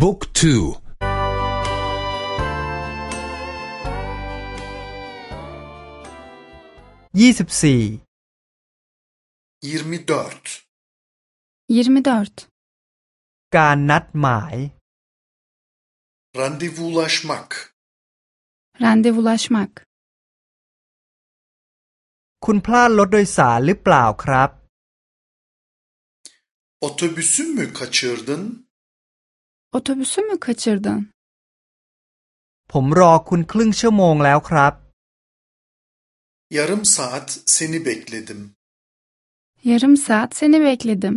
บุ๊กทูยี่สิบสี่ยี่สิบสี่ยิรมิดอร์การนัดหมายรันดิวูลาชมักรันดิวูลาชมักคุณพลาดรถโดยสารหรือเปล่าครับโอ Otobüsü mü kaçırdın? otobüsü mü kaçırdın ผมรอคุณครึ่งชั่วโมงแล้วครับ yarım saat seni bekledim yarım saat seni bekledim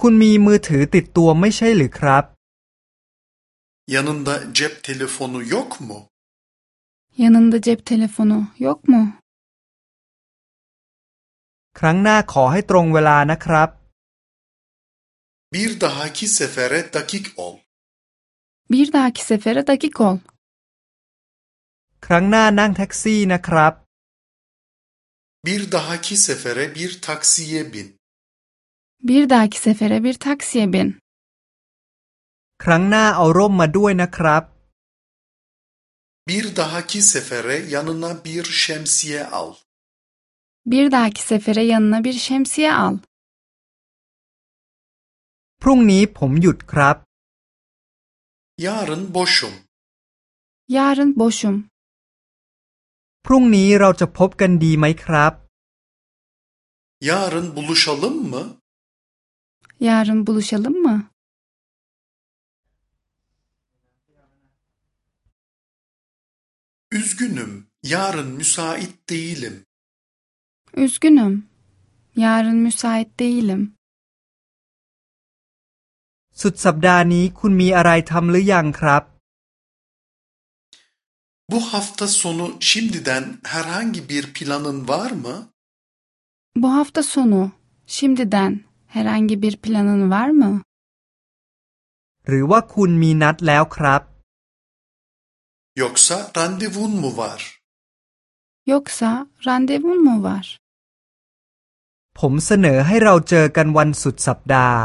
คุณมีมือถือติดตัวไม่ใช่หรือครับ yanında cep telefonu yok mu yanında cep telefonu yok mu ครั้งหน้าขอให้ตรงเวลานะครับ bir dahaki sefere dakik ol bir dahaki sefere dakik ol ครั้งหน้านั่งแท็กซี่นะครับ bir dahaki sefere bir taksiye bin bir dahaki sefere bir taksiye bin ครั้งหน้าเอาร่มมาด้วยนะครับ bir dahaki sefere yanına bir şemsiye al bir dahaki sefere yanına bir şemsiye al พรุ่งนี้ผมหยุดครับ yarın boşum yarın boşum พรุ่งนี้เราจะพบกันดีไหมครับ yarın buluşalım mı yarın buluşalım mı üzgünüm yarın müsait değilim üzgünüm yarın müsait değilim สุดสัปดาห์นี้คุณมีอะไรทำหรือยังครับ Bu hafta sonu şimdiden herhangi bir planın var mı? bu hafta sonu şimdiden herhangi bir planın var mı หรือว่าคุณมีนัดแล้วครับ Yoksa randevun mu var? yoksa randevun mu var ผมเสนอให้เราเจอกันวันสุดสัปดาห์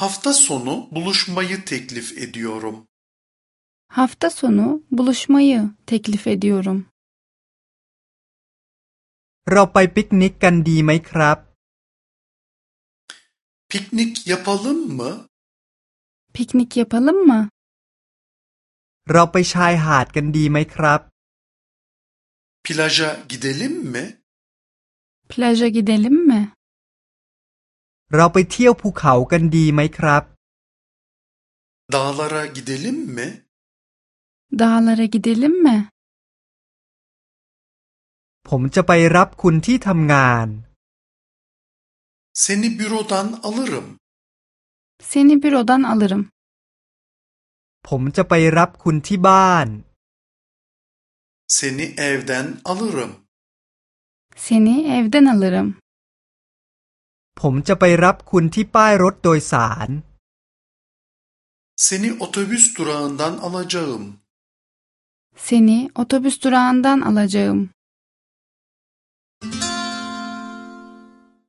Hafta sonu buluşmayı teklif ediyorum. hafta sonu buluşmayı teklif ediyorum เราไปปิกนิกกันดีไหมครับ Piknik yapalım mı? piknik yapalım mı เราไปชายหาดกันดีไหมครับ Plaja gidelim mi? plaja gidelim mi เราไปเที่ยวภูเขากันดีไหมครับ Dağlara gidelim mi? dağlara gidelim mi ผมจะไปรับคุณที่ทำงาน Seni bürodan alırım. seni bürodan alırım ผมจะไปรับคุณที่บ้าน Seni evden alırım. seni evden alırım ผมจะไปรับคุณที่ป้ายรถโดยสาร Seni otobüs durağından alacağım. seni otobüs durağından alacağım